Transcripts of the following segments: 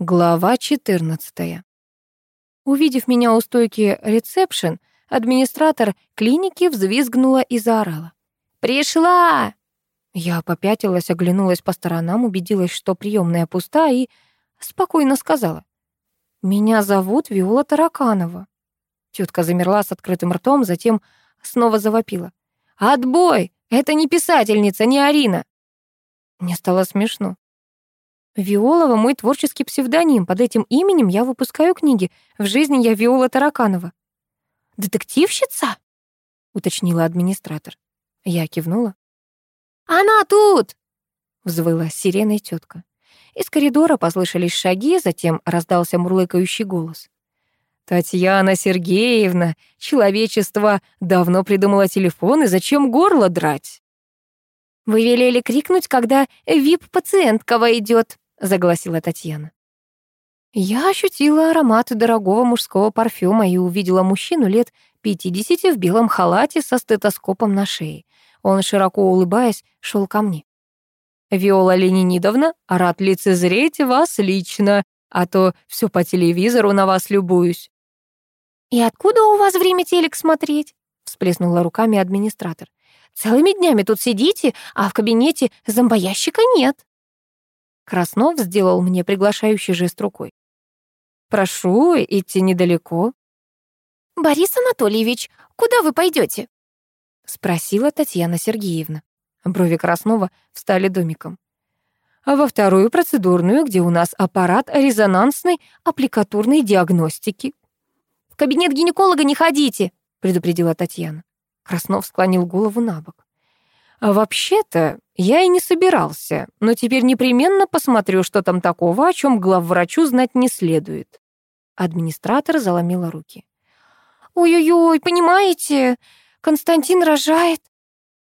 Глава 14. Увидев меня у стойки ресепшн, администратор клиники взвизгнула и заорала. «Пришла!» Я попятилась, оглянулась по сторонам, убедилась, что приемная пуста, и спокойно сказала. «Меня зовут Виола Тараканова». Тетка замерла с открытым ртом, затем снова завопила. «Отбой! Это не писательница, не Арина!» Мне стало смешно. Виолова — мой творческий псевдоним. Под этим именем я выпускаю книги. В жизни я Виола Тараканова. «Детективщица?» — уточнила администратор. Я кивнула. «Она тут!» — взвыла сиреной тетка. Из коридора послышались шаги, затем раздался мурлыкающий голос. «Татьяна Сергеевна, человечество давно придумало телефон, и зачем горло драть?» «Вы велели крикнуть, когда вип-пациентка войдет», — загласила Татьяна. Я ощутила аромат дорогого мужского парфюма и увидела мужчину лет 50 в белом халате со стетоскопом на шее. Он, широко улыбаясь, шел ко мне. «Виола Ленинидовна, рад лицезреть вас лично, а то все по телевизору на вас любуюсь». «И откуда у вас время телек смотреть?» — всплеснула руками администратор. «Целыми днями тут сидите, а в кабинете зомбоящика нет». Краснов сделал мне приглашающий жест рукой. «Прошу, идти недалеко». «Борис Анатольевич, куда вы пойдете? спросила Татьяна Сергеевна. Брови Краснова встали домиком. «А во вторую процедурную, где у нас аппарат резонансной аппликатурной диагностики». «В кабинет гинеколога не ходите», — предупредила Татьяна. Краснов склонил голову на бок. А вообще-то я и не собирался, но теперь непременно посмотрю, что там такого, о чем главврачу знать не следует. Администратор заломила руки. «Ой-ой-ой, понимаете, Константин рожает».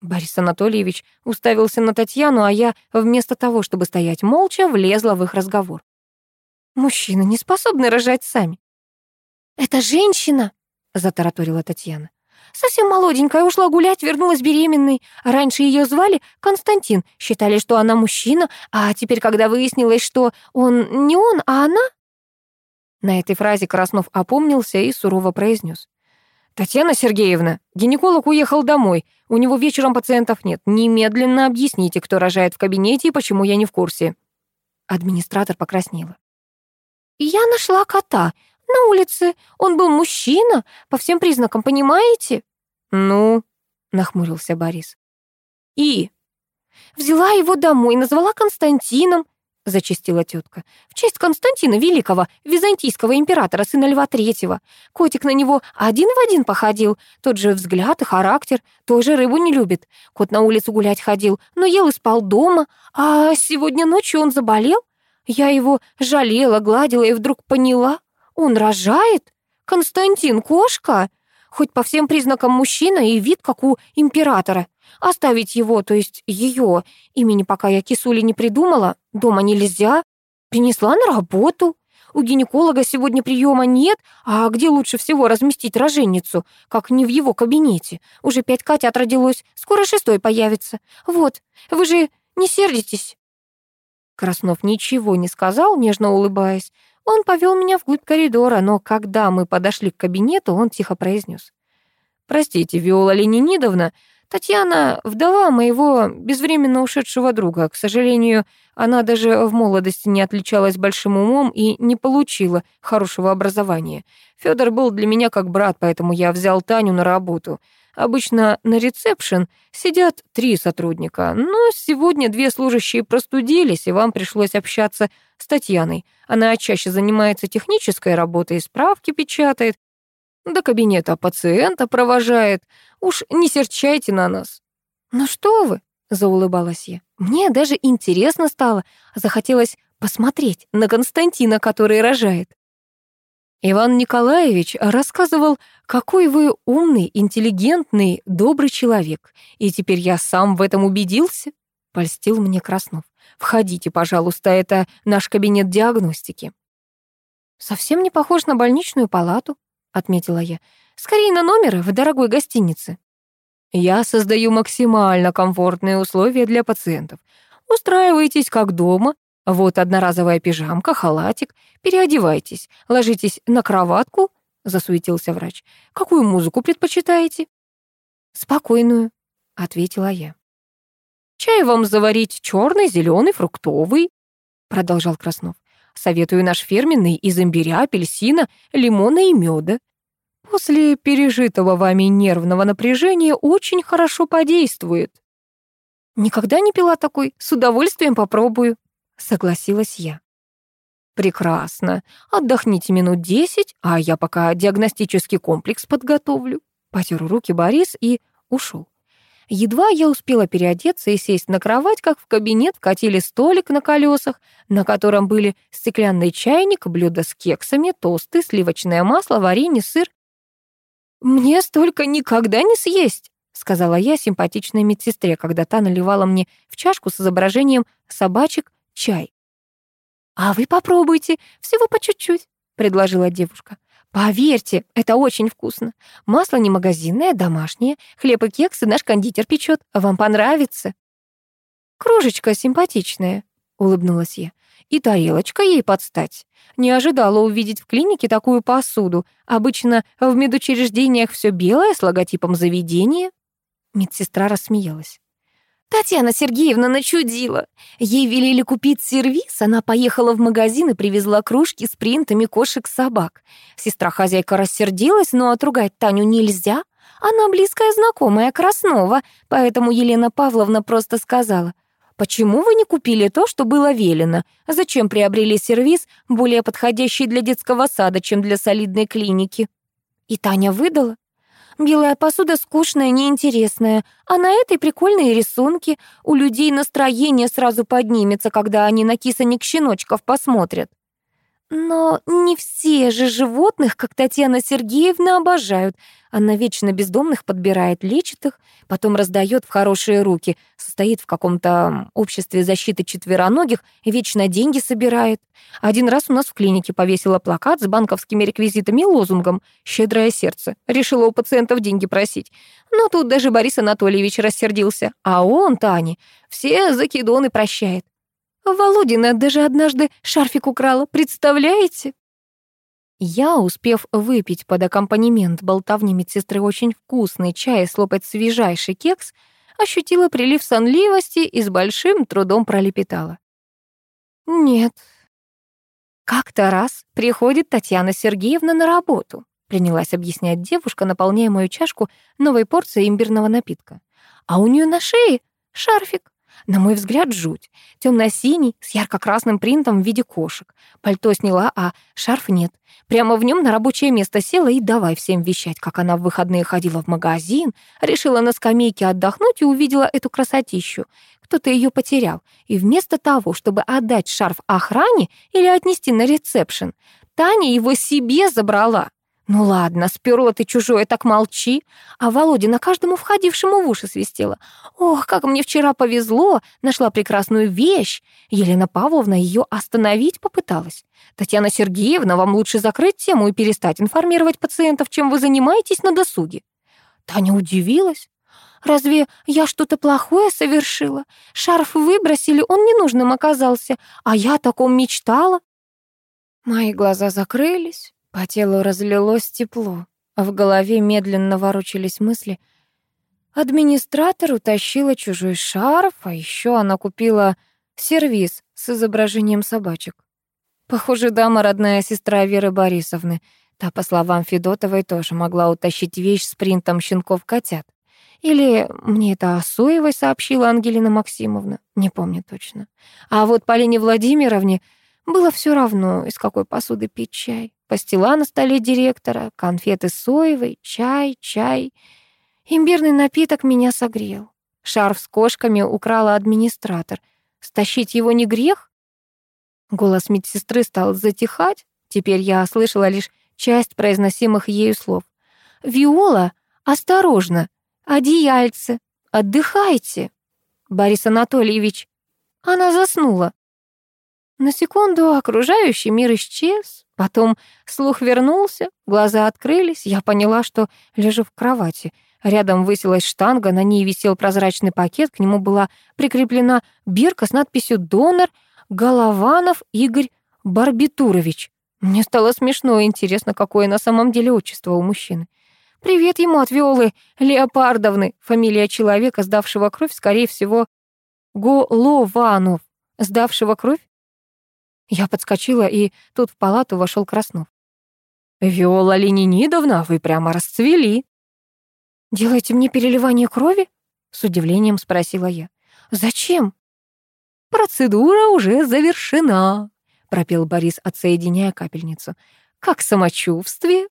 Борис Анатольевич уставился на Татьяну, а я, вместо того, чтобы стоять молча, влезла в их разговор. «Мужчины не способны рожать сами». «Это женщина», — затараторила Татьяна. Совсем молоденькая, ушла гулять, вернулась беременной. Раньше ее звали Константин, считали, что она мужчина, а теперь, когда выяснилось, что он не он, а она... На этой фразе Краснов опомнился и сурово произнес. «Татьяна Сергеевна, гинеколог уехал домой. У него вечером пациентов нет. Немедленно объясните, кто рожает в кабинете и почему я не в курсе». Администратор покраснела. «Я нашла кота. На улице. Он был мужчина, по всем признакам, понимаете?» «Ну?» — нахмурился Борис. «И?» «Взяла его домой, назвала Константином», — зачастила тетка. «В честь Константина Великого, византийского императора, сына Льва Третьего. Котик на него один в один походил. Тот же взгляд и характер, тоже рыбу не любит. Кот на улицу гулять ходил, но ел и спал дома. А сегодня ночью он заболел. Я его жалела, гладила и вдруг поняла, он рожает? Константин кошка? Хоть по всем признакам мужчина и вид, как у императора. Оставить его, то есть ее, имени пока я кисули не придумала, дома нельзя. Принесла на работу. У гинеколога сегодня приема нет, а где лучше всего разместить роженицу, как не в его кабинете? Уже пять котят родилось, скоро шестой появится. Вот, вы же не сердитесь?» Краснов ничего не сказал, нежно улыбаясь, он повел меня вглубь коридора, но когда мы подошли к кабинету, он тихо произнес. «Простите, Виола Ленинидовна, Татьяна — вдова моего безвременно ушедшего друга. К сожалению, она даже в молодости не отличалась большим умом и не получила хорошего образования. Фёдор был для меня как брат, поэтому я взял Таню на работу. Обычно на ресепшн сидят три сотрудника, но сегодня две служащие простудились, и вам пришлось общаться с Татьяной. Она чаще занимается технической работой, справки печатает, до кабинета пациента провожает. Уж не серчайте на нас». «Ну что вы?» — заулыбалась я. «Мне даже интересно стало. Захотелось посмотреть на Константина, который рожает». Иван Николаевич рассказывал, какой вы умный, интеллигентный, добрый человек. И теперь я сам в этом убедился, — польстил мне Краснов. Входите, пожалуйста, это наш кабинет диагностики. Совсем не похож на больничную палату, — отметила я. Скорее на номер в дорогой гостинице. Я создаю максимально комфортные условия для пациентов. Устраивайтесь как дома, Вот одноразовая пижамка, халатик. Переодевайтесь, ложитесь на кроватку, засуетился врач. Какую музыку предпочитаете? Спокойную, ответила я. Чай вам заварить черный, зеленый, фруктовый, продолжал Краснов. Советую наш фирменный из имбиря, апельсина, лимона и меда. После пережитого вами нервного напряжения очень хорошо подействует. Никогда не пила такой, с удовольствием попробую, согласилась я. Прекрасно. Отдохните минут десять, а я пока диагностический комплекс подготовлю. Потер руки Борис и ушел. Едва я успела переодеться и сесть на кровать, как в кабинет вкатили столик на колесах, на котором были стеклянный чайник, блюдо с кексами, тосты, сливочное масло, варенье, сыр. «Мне столько никогда не съесть!» — сказала я симпатичной медсестре, когда та наливала мне в чашку с изображением собачек чай. «А вы попробуйте, всего по чуть-чуть», — предложила девушка. «Поверьте, это очень вкусно. Масло не магазинное, домашнее. Хлеб и кексы наш кондитер печет. Вам понравится». «Кружечка симпатичная», — улыбнулась я. «И тарелочка ей подстать. Не ожидала увидеть в клинике такую посуду. Обычно в медучреждениях все белое с логотипом заведения». Медсестра рассмеялась. Татьяна Сергеевна начудила. Ей велели купить сервиз, она поехала в магазин и привезла кружки с принтами кошек-собак. Сестра-хозяйка рассердилась, но отругать Таню нельзя. Она близкая знакомая Краснова, поэтому Елена Павловна просто сказала, «Почему вы не купили то, что было велено? Зачем приобрели сервиз, более подходящий для детского сада, чем для солидной клиники?» И Таня выдала. Белая посуда скучная, неинтересная, а на этой прикольные рисунки. У людей настроение сразу поднимется, когда они на кисонек щеночков посмотрят. Но не все же животных, как Татьяна Сергеевна, обожают. Она вечно бездомных подбирает, лечит их, потом раздает в хорошие руки, состоит в каком-то обществе защиты четвероногих вечно деньги собирает. Один раз у нас в клинике повесила плакат с банковскими реквизитами и лозунгом «Щедрое сердце». Решила у пациентов деньги просить. Но тут даже Борис Анатольевич рассердился. А он, Тане, все закидоны прощает. Володина даже однажды шарфик украла, представляете? Я, успев выпить под аккомпанемент болтовни медсестры очень вкусный чай и слопать свежайший кекс, ощутила прилив сонливости и с большим трудом пролепетала. «Нет». «Как-то раз приходит Татьяна Сергеевна на работу», принялась объяснять девушка, наполняя мою чашку новой порцией имбирного напитка. «А у нее на шее шарфик. На мой взгляд, жуть. Темно-синий, с ярко-красным принтом в виде кошек. Пальто сняла, а шарф нет. Прямо в нем на рабочее место села и давай всем вещать, как она в выходные ходила в магазин, решила на скамейке отдохнуть и увидела эту красотищу. Кто-то ее потерял. И вместо того, чтобы отдать шарф охране или отнести на ресепшн, Таня его себе забрала. Ну ладно, сперла ты чужое, так молчи. А Володя на каждому входившему в уши свистела. Ох, как мне вчера повезло, нашла прекрасную вещь. Елена Павловна ее остановить попыталась. Татьяна Сергеевна, вам лучше закрыть тему и перестать информировать пациентов, чем вы занимаетесь на досуге. Таня удивилась. Разве я что-то плохое совершила? Шарф выбросили, он ненужным оказался, а я о таком мечтала. Мои глаза закрылись, по телу разлилось тепло, а в голове медленно ворочались мысли. Администратор утащила чужой шарф, а еще она купила сервиз с изображением собачек. Похоже, дама родная сестра Веры Борисовны. Та, по словам Федотовой, тоже могла утащить вещь с принтом щенков-котят. Или мне это Осоевой сообщила Ангелина Максимовна, не помню точно. А вот Полине Владимировне было все равно, из какой посуды пить чай. Пастила на столе директора, конфеты соевой, чай, чай. Имбирный напиток меня согрел. Шарф с кошками украла администратор. Стащить его не грех? Голос медсестры стал затихать. Теперь я слышала лишь часть произносимых ею слов. «Виола, осторожно! Одеяльце! Отдыхайте!» «Борис Анатольевич!» Она заснула. На секунду окружающий мир исчез, потом слух вернулся, глаза открылись, я поняла, что лежу в кровати. Рядом высилась штанга, на ней висел прозрачный пакет, к нему была прикреплена бирка с надписью «Донор», Голованов Игорь Барбитурович. Мне стало смешно и интересно, какое на самом деле отчество у мужчины. Привет ему от Виолы Леопардовны, фамилия человека, сдавшего кровь, скорее всего, Голованов, сдавшего кровь. Я подскочила, и тут в палату вошел Краснов. «Виола Ленинидовна, вы прямо расцвели!» «Делаете мне переливание крови?» — с удивлением спросила я. «Зачем?» «Процедура уже завершена», — пропел Борис, отсоединяя капельницу. «Как самочувствие?»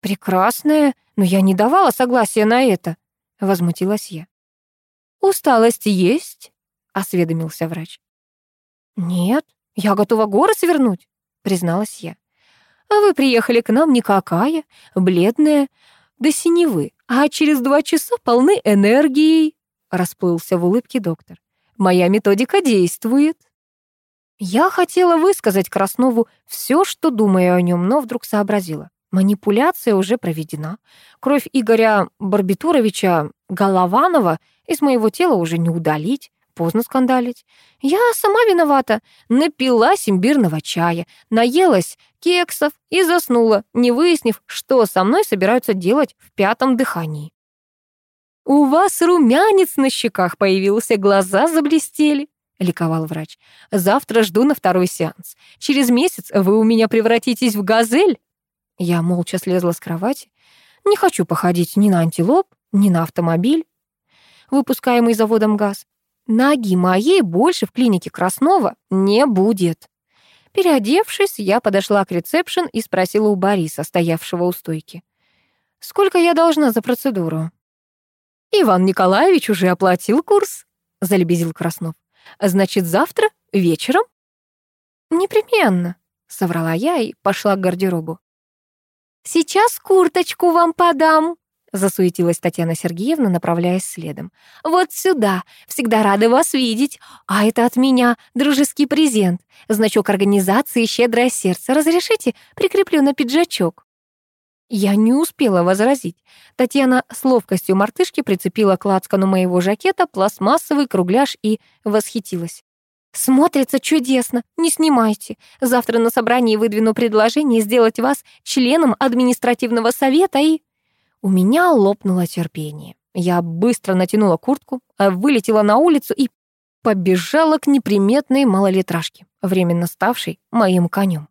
«Прекрасное, но я не давала согласия на это», — возмутилась я. «Усталость есть?» — осведомился врач. «Нет, я готова горы свернуть», — призналась я. «А вы приехали к нам никакая, бледная, до синевы, а через два часа полны энергией», — расплылся в улыбке доктор. «Моя методика действует». Я хотела высказать Краснову все, что думаю о нем, но вдруг сообразила. Манипуляция уже проведена. Кровь Игоря Барбитуровича Голованова из моего тела уже не удалить. Поздно скандалить. Я сама виновата. Напилась имбирного чая, наелась кексов и заснула, не выяснив, что со мной собираются делать в пятом дыхании. «У вас румянец на щеках появился, глаза заблестели», — ликовал врач. «Завтра жду на второй сеанс. Через месяц вы у меня превратитесь в газель». Я молча слезла с кровати. Не хочу походить ни на антилоп, ни на автомобиль, выпускаемый заводом газ. Ноги моей больше в клинике Краснова не будет. Переодевшись, я подошла к ресепшн и спросила у Бориса, стоявшего у стойки. «Сколько я должна за процедуру?» «Иван Николаевич уже оплатил курс», — залебезил Краснов. «Значит, завтра? Вечером?» «Непременно», — соврала я и пошла к гардеробу. «Сейчас курточку вам подам», Засуетилась Татьяна Сергеевна, направляясь следом. «Вот сюда. Всегда рада вас видеть. А это от меня дружеский презент. Значок организации «Щедрое сердце». Разрешите? Прикреплю на пиджачок». Я не успела возразить. Татьяна с ловкостью мартышки прицепила к лацкану моего жакета пластмассовый кругляш и восхитилась. «Смотрится чудесно, не снимайте. Завтра на собрании выдвину предложение сделать вас членом административного совета и...» У меня лопнуло терпение. Я быстро натянула куртку, а вылетела на улицу и побежала к неприметной малолитражке, временно ставшей моим конем.